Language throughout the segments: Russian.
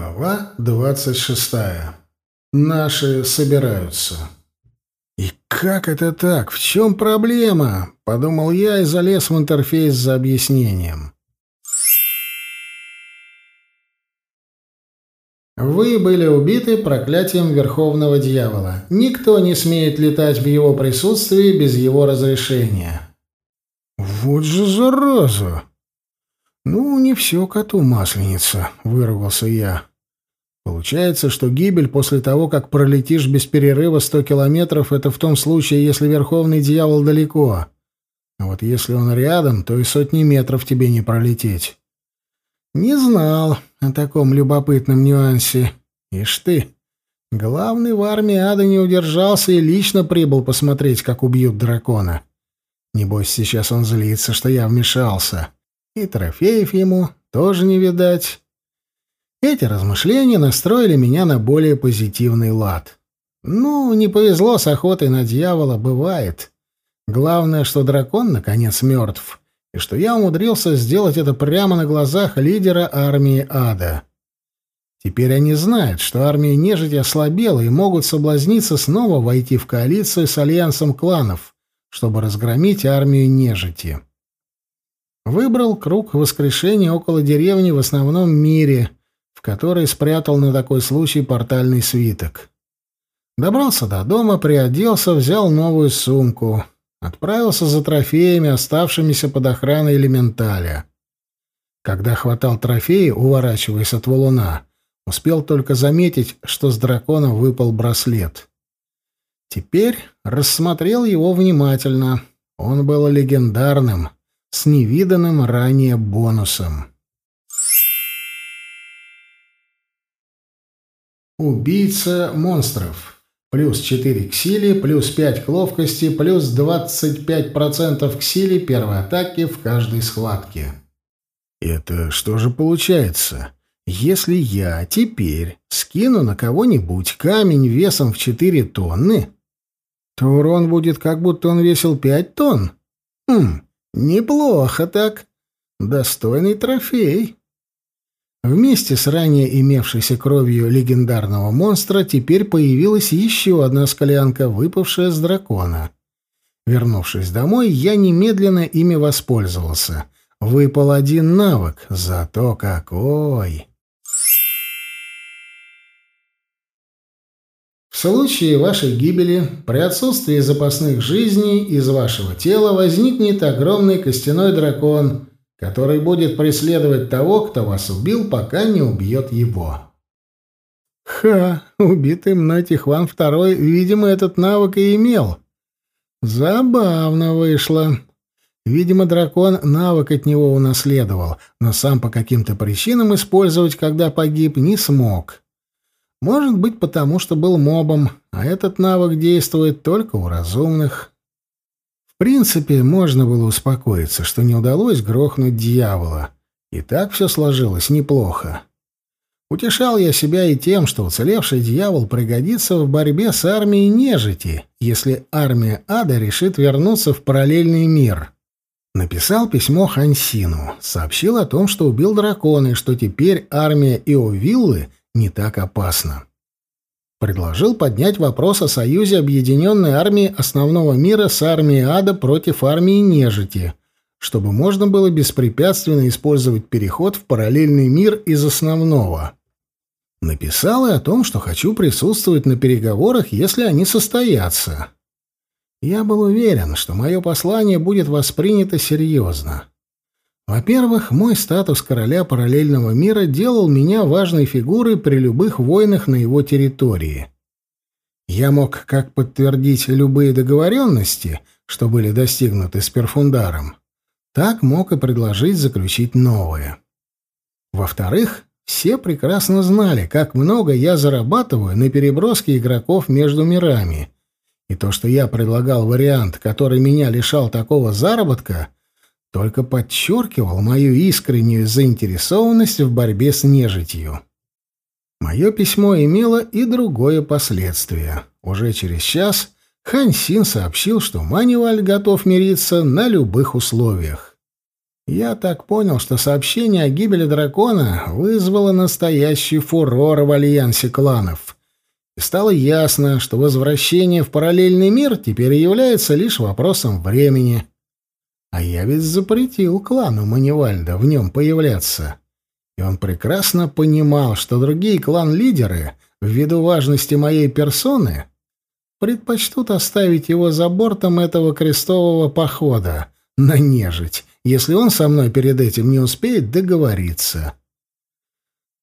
Глава двадцать шестая. Наши собираются. «И как это так? В чем проблема?» — подумал я и залез в интерфейс за объяснением. Вы были убиты проклятием Верховного Дьявола. Никто не смеет летать в его присутствии без его разрешения. Вот же зараза! Ну, не все коту масленица, вырвался я. Получается, что гибель после того, как пролетишь без перерыва сто километров, это в том случае, если Верховный Дьявол далеко. А вот если он рядом, то и сотни метров тебе не пролететь. Не знал о таком любопытном нюансе. Ишь ты, главный в армии ада не удержался и лично прибыл посмотреть, как убьют дракона. Небось, сейчас он злится, что я вмешался. И трофеев ему тоже не видать. Эти размышления настроили меня на более позитивный лад. Ну, не повезло с охотой на дьявола, бывает. Главное, что дракон наконец мертв и что я умудрился сделать это прямо на глазах лидера армии ада. Теперь они знают, что армия нежити ослабела и могут соблазниться снова войти в коалицию с альянсом кланов, чтобы разгромить армию нежити. Выбрал круг воскрешения около деревни в основном мире, в которой спрятал на такой случай портальный свиток. Добрался до дома, приоделся, взял новую сумку — Отправился за трофеями, оставшимися под охраной элементаля. Когда хватал трофеи, уворачиваясь от валуна, успел только заметить, что с дракона выпал браслет. Теперь рассмотрел его внимательно. Он был легендарным, с невиданным ранее бонусом. Убийца монстров Плюс 4 к силе, плюс 5 к ловкости, плюс 25% к силе первой атаки в каждой схватке. Это что же получается? Если я теперь скину на кого-нибудь камень весом в 4 тонны, то урон будет как будто он весил 5 тонн. Хм, неплохо так. Достойный трофей. Вместе с ранее имевшейся кровью легендарного монстра теперь появилась еще одна скалянка, выпавшая с дракона. Вернувшись домой, я немедленно ими воспользовался. Выпал один навык, зато какой! В случае вашей гибели, при отсутствии запасных жизней, из вашего тела возникнет огромный костяной дракон — который будет преследовать того, кто вас убил, пока не убьет его. Ха, убитый мной Тихван Второй, видимо, этот навык и имел. Забавно вышло. Видимо, дракон навык от него унаследовал, но сам по каким-то причинам использовать, когда погиб, не смог. Может быть, потому что был мобом, а этот навык действует только у разумных принципе, можно было успокоиться, что не удалось грохнуть дьявола. И так все сложилось неплохо. Утешал я себя и тем, что уцелевший дьявол пригодится в борьбе с армией нежити, если армия ада решит вернуться в параллельный мир. Написал письмо Хансину, сообщил о том, что убил дракона и что теперь армия Иовиллы не так опасна предложил поднять вопрос о союзе объединенной армии основного мира с армией ада против армии нежити, чтобы можно было беспрепятственно использовать переход в параллельный мир из основного. Написал и о том, что хочу присутствовать на переговорах, если они состоятся. Я был уверен, что мое послание будет воспринято серьезно. Во-первых, мой статус короля параллельного мира делал меня важной фигурой при любых войнах на его территории. Я мог как подтвердить любые договоренности, что были достигнуты с Перфундаром, так мог и предложить заключить новые. Во-вторых, все прекрасно знали, как много я зарабатываю на переброске игроков между мирами, и то, что я предлагал вариант, который меня лишал такого заработка — только подчеркивал мою искреннюю заинтересованность в борьбе с нежитью. Мое письмо имело и другое последствие. Уже через час Хань Син сообщил, что Маниваль готов мириться на любых условиях. Я так понял, что сообщение о гибели дракона вызвало настоящий фурор в альянсе кланов. И стало ясно, что возвращение в параллельный мир теперь является лишь вопросом времени. А я ведь запретил клану Манивальда в нем появляться. И он прекрасно понимал, что другие клан-лидеры, ввиду важности моей персоны, предпочтут оставить его за бортом этого крестового похода на нежить, если он со мной перед этим не успеет договориться.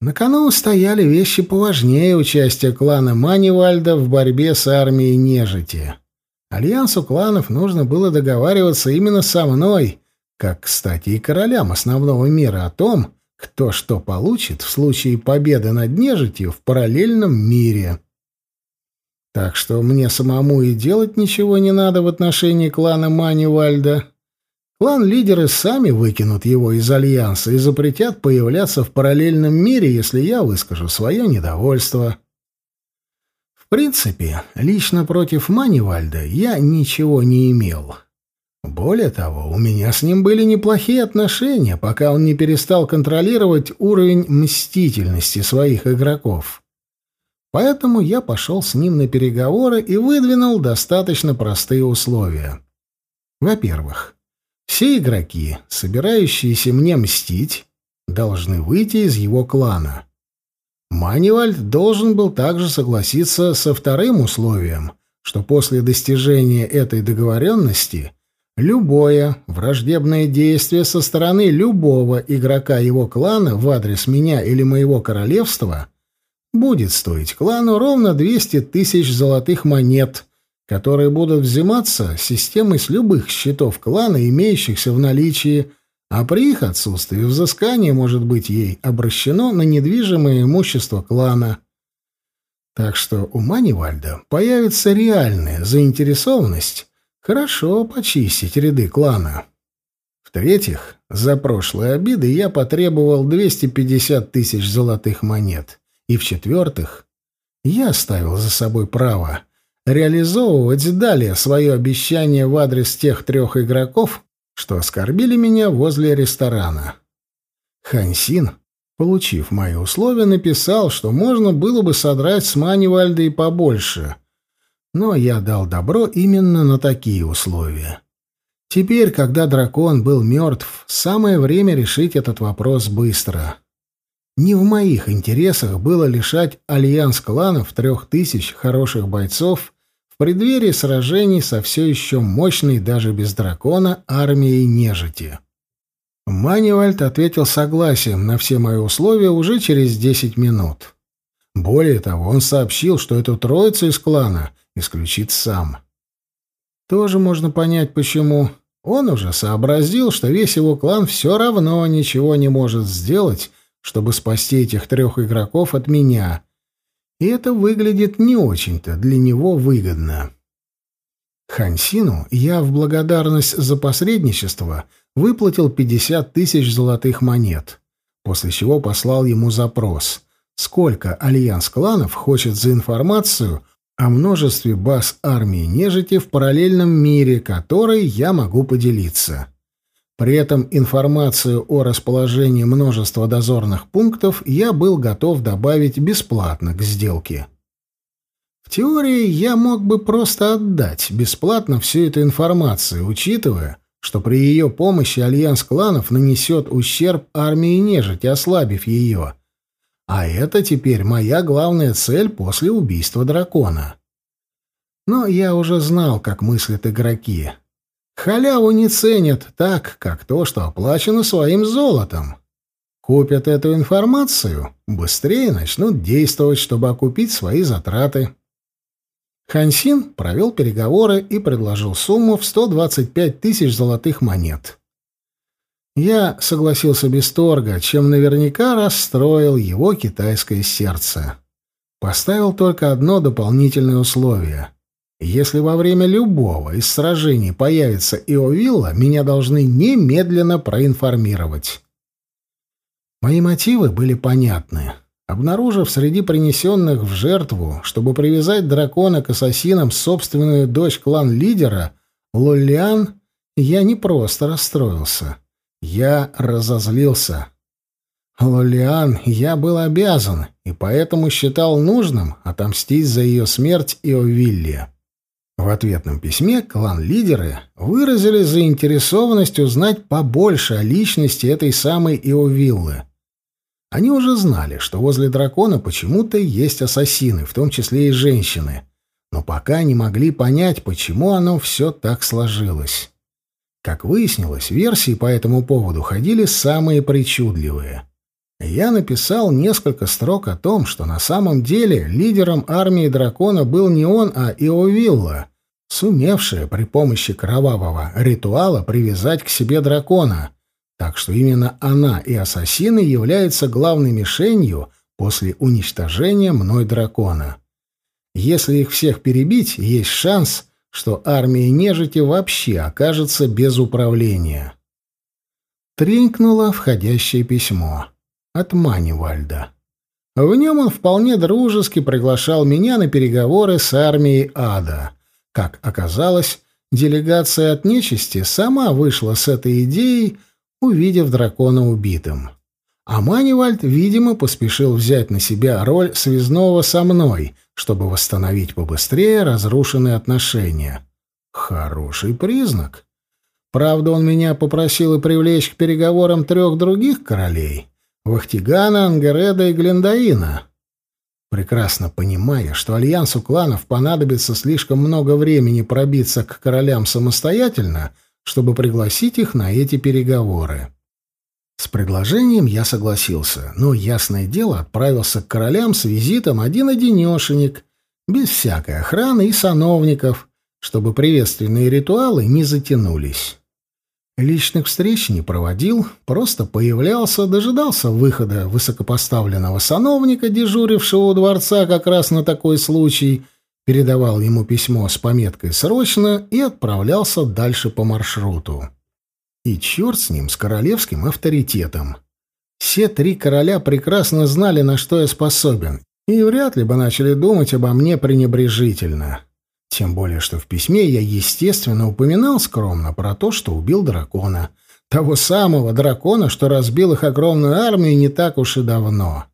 На кону стояли вещи поважнее участия клана Манивальда в борьбе с армией нежити. Альянсу кланов нужно было договариваться именно со мной, как, кстати, и королям основного мира о том, кто что получит в случае победы над нежитью в параллельном мире. Так что мне самому и делать ничего не надо в отношении клана Манивальда. Клан-лидеры сами выкинут его из Альянса и запретят появляться в параллельном мире, если я выскажу свое недовольство. В принципе, лично против Манивальда я ничего не имел. Более того, у меня с ним были неплохие отношения, пока он не перестал контролировать уровень мстительности своих игроков. Поэтому я пошел с ним на переговоры и выдвинул достаточно простые условия. Во-первых, все игроки, собирающиеся мне мстить, должны выйти из его клана. Манивальд должен был также согласиться со вторым условием, что после достижения этой договоренности любое враждебное действие со стороны любого игрока его клана в адрес меня или моего королевства будет стоить клану ровно 200 тысяч золотых монет – которые будут взиматься системой с любых счетов клана, имеющихся в наличии, а при их отсутствии взыскание может быть ей обращено на недвижимое имущество клана. Так что у Манивальда появится реальная заинтересованность хорошо почистить ряды клана. В-третьих, за прошлые обиды я потребовал 250 тысяч золотых монет. И в-четвертых, я оставил за собой право реализовывать далее свое обещание в адрес тех трех игроков, что оскорбили меня возле ресторана. Хансин, получив мои условия, написал, что можно было бы содрать с Манивальда и побольше, но я дал добро именно на такие условия. Теперь, когда дракон был мертв, самое время решить этот вопрос быстро. Не в моих интересах было лишать альянс кланов трех тысяч хороших бойцов в преддверии сражений со все еще мощной даже без дракона армией нежити. Манивальд ответил согласием на все мои условия уже через десять минут. Более того, он сообщил, что эту троицу из клана исключит сам. Тоже можно понять, почему. Он уже сообразил, что весь его клан все равно ничего не может сделать, чтобы спасти этих трех игроков от меня, и это выглядит не очень-то для него выгодно. Хансину я в благодарность за посредничество выплатил 50 тысяч золотых монет, после чего послал ему запрос, сколько альянс кланов хочет за информацию о множестве баз армии нежити в параллельном мире, которой я могу поделиться. При этом информацию о расположении множества дозорных пунктов я был готов добавить бесплатно к сделке. В теории я мог бы просто отдать бесплатно всю эту информацию, учитывая, что при ее помощи альянс кланов нанесет ущерб армии нежити, ослабив ее. А это теперь моя главная цель после убийства дракона. Но я уже знал, как мыслят игроки. Халяву не ценят так, как то, что оплачено своим золотом. Купят эту информацию, быстрее начнут действовать, чтобы окупить свои затраты. Хансин провел переговоры и предложил сумму в 125 тысяч золотых монет. Я согласился без торга, чем наверняка расстроил его китайское сердце. Поставил только одно дополнительное условие. Если во время любого из сражений появится Иовилла, меня должны немедленно проинформировать. Мои мотивы были понятны. Обнаружив среди принесенных в жертву, чтобы привязать дракона к ассасинам собственную дочь клан-лидера, Лоллиан, я не просто расстроился. Я разозлился. Лолиан я был обязан, и поэтому считал нужным отомстить за ее смерть Иовилле. В ответном письме клан-лидеры выразили заинтересованность узнать побольше о личности этой самой Иовиллы. Они уже знали, что возле дракона почему-то есть ассасины, в том числе и женщины, но пока не могли понять, почему оно все так сложилось. Как выяснилось, версии по этому поводу ходили самые причудливые. Я написал несколько строк о том, что на самом деле лидером армии дракона был не он, а Иовилла, сумевшая при помощи кровавого ритуала привязать к себе дракона, так что именно она и ассасины являются главной мишенью после уничтожения мной дракона. Если их всех перебить, есть шанс, что армия нежити вообще окажется без управления. Тренькнуло входящее письмо от Манивальда. В нем он вполне дружески приглашал меня на переговоры с армией ада. Как оказалось, делегация от нечисти сама вышла с этой идеей, увидев дракона убитым. А Манивальд, видимо, поспешил взять на себя роль связного со мной, чтобы восстановить побыстрее разрушенные отношения. Хороший признак. Правда, он меня попросил и привлечь к переговорам трех других королей. Вахтигана, Ангереда и Глендаина. Прекрасно понимая, что альянсу кланов понадобится слишком много времени пробиться к королям самостоятельно, чтобы пригласить их на эти переговоры. С предложением я согласился, но, ясное дело, отправился к королям с визитом один-одинешенек, без всякой охраны и сановников, чтобы приветственные ритуалы не затянулись. Личных встреч не проводил, просто появлялся, дожидался выхода высокопоставленного сановника, дежурившего у дворца как раз на такой случай, передавал ему письмо с пометкой «Срочно» и отправлялся дальше по маршруту. И черт с ним, с королевским авторитетом. Все три короля прекрасно знали, на что я способен, и вряд ли бы начали думать обо мне пренебрежительно. Тем более, что в письме я, естественно, упоминал скромно про то, что убил дракона. Того самого дракона, что разбил их огромную армию не так уж и давно.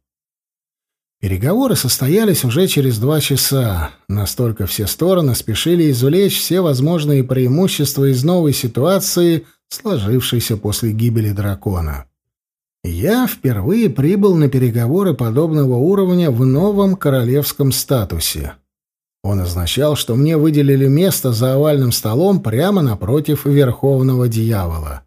Переговоры состоялись уже через два часа. Настолько все стороны спешили извлечь все возможные преимущества из новой ситуации, сложившейся после гибели дракона. Я впервые прибыл на переговоры подобного уровня в новом королевском статусе. Он означал, что мне выделили место за овальным столом прямо напротив Верховного Дьявола.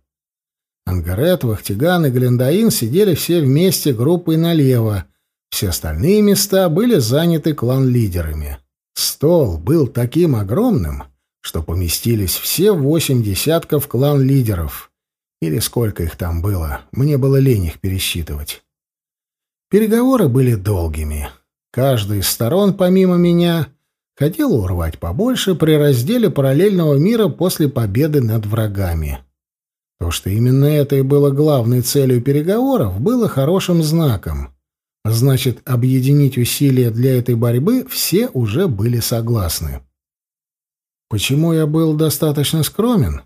Ангарет, Вахтиган и Глендаин сидели все вместе группой налево, все остальные места были заняты клан-лидерами. Стол был таким огромным, что поместились все восемь десятков клан-лидеров. Или сколько их там было, мне было лень их пересчитывать. Переговоры были долгими. Каждая из сторон, помимо меня, хотел урвать побольше при разделе параллельного мира после победы над врагами. То, что именно это и было главной целью переговоров, было хорошим знаком. Значит, объединить усилия для этой борьбы все уже были согласны. Почему я был достаточно скромен?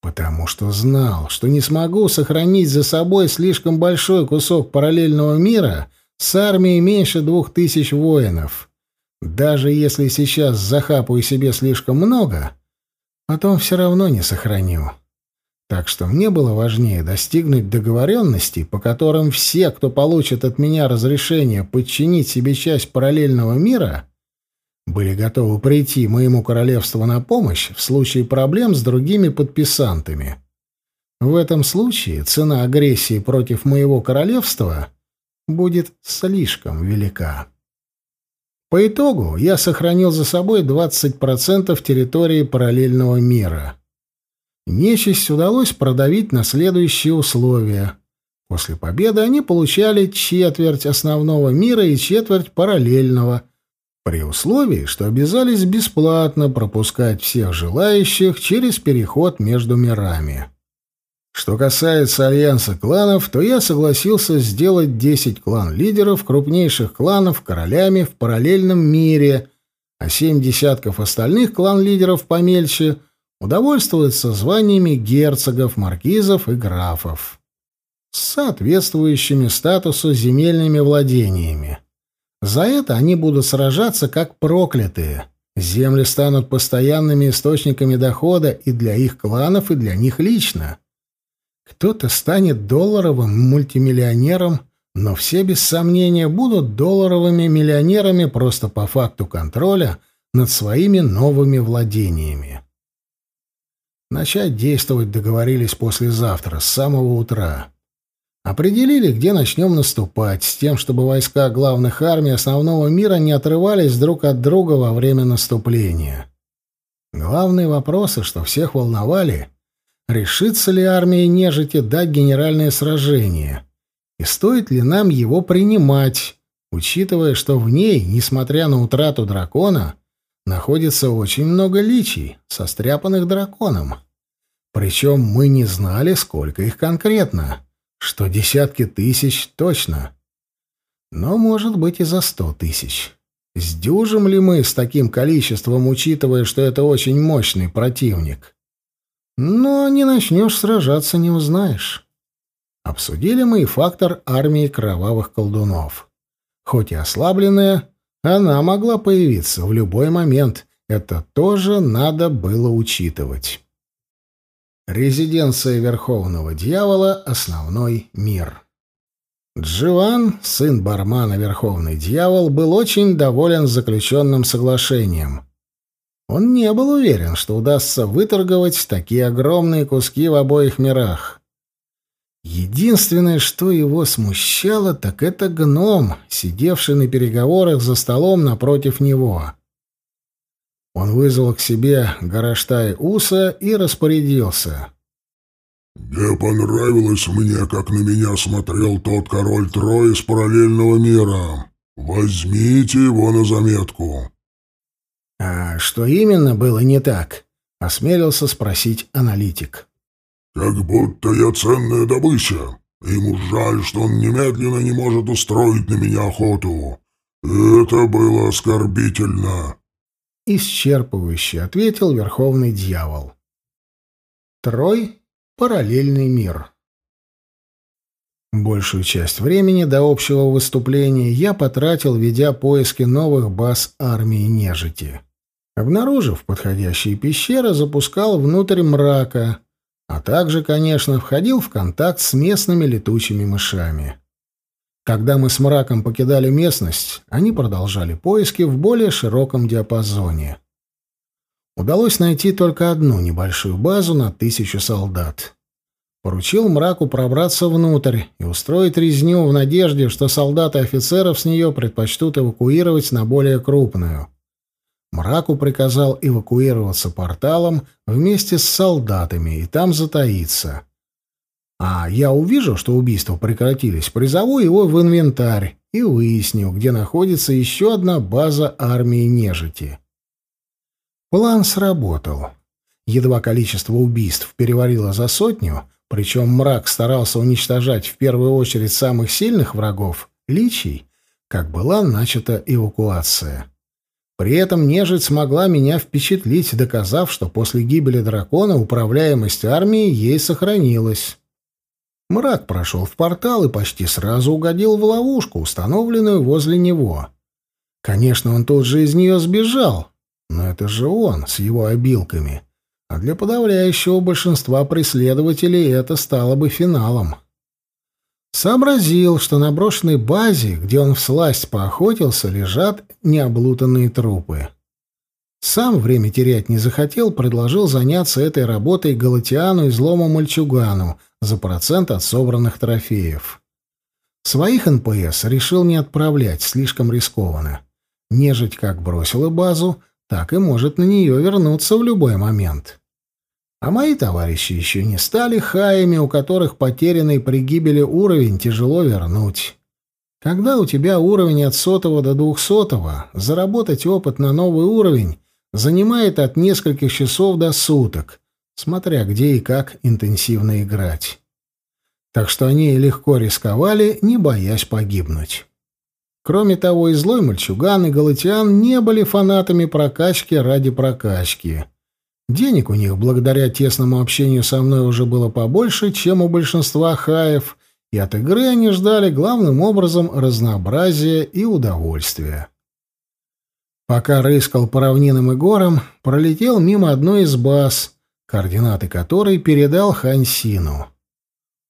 Потому что знал, что не смогу сохранить за собой слишком большой кусок параллельного мира с армией меньше двух тысяч воинов. Даже если сейчас захапаю себе слишком много, потом все равно не сохраню. Так что мне было важнее достигнуть договоренностей, по которым все, кто получит от меня разрешение подчинить себе часть параллельного мира, были готовы прийти моему королевству на помощь в случае проблем с другими подписантами. В этом случае цена агрессии против моего королевства будет слишком велика. По итогу я сохранил за собой 20% территории параллельного мира. Нечисть удалось продавить на следующие условия. После победы они получали четверть основного мира и четверть параллельного, при условии, что обязались бесплатно пропускать всех желающих через переход между мирами. Что касается альянса кланов, то я согласился сделать 10 клан-лидеров крупнейших кланов королями в параллельном мире, а семь десятков остальных клан-лидеров помельче удовольствуются званиями герцогов, маркизов и графов с соответствующими статусу земельными владениями. За это они будут сражаться как проклятые. Земли станут постоянными источниками дохода и для их кланов, и для них лично. Кто-то станет долларовым мультимиллионером, но все без сомнения будут долларовыми миллионерами просто по факту контроля над своими новыми владениями. Начать действовать договорились послезавтра, с самого утра. Определили, где начнем наступать, с тем, чтобы войска главных армий основного мира не отрывались друг от друга во время наступления. Главные вопросы, что всех волновали, решится ли армия нежити дать генеральное сражение, и стоит ли нам его принимать, учитывая, что в ней, несмотря на утрату дракона, находится очень много личий, состряпанных драконом. Причем мы не знали, сколько их конкретно что десятки тысяч точно. Но, может быть, и за сто тысяч. Сдюжим ли мы с таким количеством, учитывая, что это очень мощный противник? Но не начнешь сражаться, не узнаешь. Обсудили мы и фактор армии кровавых колдунов. Хоть и ослабленная, она могла появиться в любой момент. Это тоже надо было учитывать. Резиденция Верховного Дьявола — основной мир. Дживан, сын бармана Верховный Дьявол, был очень доволен заключенным соглашением. Он не был уверен, что удастся выторговать такие огромные куски в обоих мирах. Единственное, что его смущало, так это гном, сидевший на переговорах за столом напротив него. Он вызвал к себе Гараштай Уса и распорядился. «Не понравилось мне, как на меня смотрел тот король Трой из параллельного мира. Возьмите его на заметку». «А что именно было не так?» — осмелился спросить аналитик. «Как будто я ценная добыча. Ему жаль, что он немедленно не может устроить на меня охоту. Это было оскорбительно» исчерпывающе ответил Верховный Дьявол. Трой — параллельный мир. Большую часть времени до общего выступления я потратил, ведя поиски новых баз армии нежити. Обнаружив подходящие пещеры, запускал внутрь мрака, а также, конечно, входил в контакт с местными летучими мышами. Когда мы с мраком покидали местность, они продолжали поиски в более широком диапазоне. Удалось найти только одну небольшую базу на тысячу солдат. Поручил мраку пробраться внутрь и устроить резню в надежде, что солдаты офицеров с нее предпочтут эвакуировать на более крупную. Мраку приказал эвакуироваться порталом вместе с солдатами и там затаиться. А я увижу, что убийства прекратились, призову его в инвентарь и выясню, где находится еще одна база армии нежити. План сработал. Едва количество убийств перевалило за сотню, причем мрак старался уничтожать в первую очередь самых сильных врагов, личий, как была начата эвакуация. При этом нежить смогла меня впечатлить, доказав, что после гибели дракона управляемость армии ей сохранилась. Мрак прошел в портал и почти сразу угодил в ловушку, установленную возле него. Конечно, он тут же из нее сбежал, но это же он с его обилками. А для подавляющего большинства преследователей это стало бы финалом. Сообразил, что на брошенной базе, где он всласть поохотился, лежат необлутанные трупы. Сам время терять не захотел, предложил заняться этой работой Галатиану и злому мальчугану за процент от собранных трофеев. Своих НПС решил не отправлять, слишком рискованно. Нежить как бросила базу, так и может на нее вернуться в любой момент. А мои товарищи еще не стали хаями, у которых потерянный при гибели уровень тяжело вернуть. Когда у тебя уровень от сотого до двухсотого, заработать опыт на новый уровень занимает от нескольких часов до суток, смотря где и как интенсивно играть. Так что они легко рисковали, не боясь погибнуть. Кроме того, и злой мальчуган, и галатиан не были фанатами прокачки ради прокачки. Денег у них благодаря тесному общению со мной уже было побольше, чем у большинства хаев, и от игры они ждали главным образом разнообразия и удовольствия. Пока рыскал по равнинам и горам, пролетел мимо одной из баз, координаты которой передал Хансину.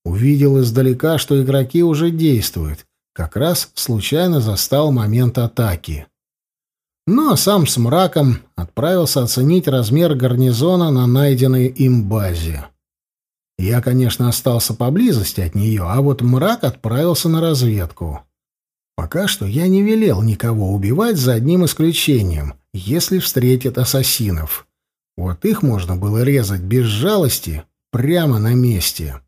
Увидел издалека, что игроки уже действуют, как раз случайно застал момент атаки. Ну а сам с мраком отправился оценить размер гарнизона на найденной им базе. Я, конечно, остался поблизости от нее, а вот мрак отправился на разведку. Пока что я не велел никого убивать за одним исключением, если встретит ассасинов. Вот их можно было резать без жалости прямо на месте.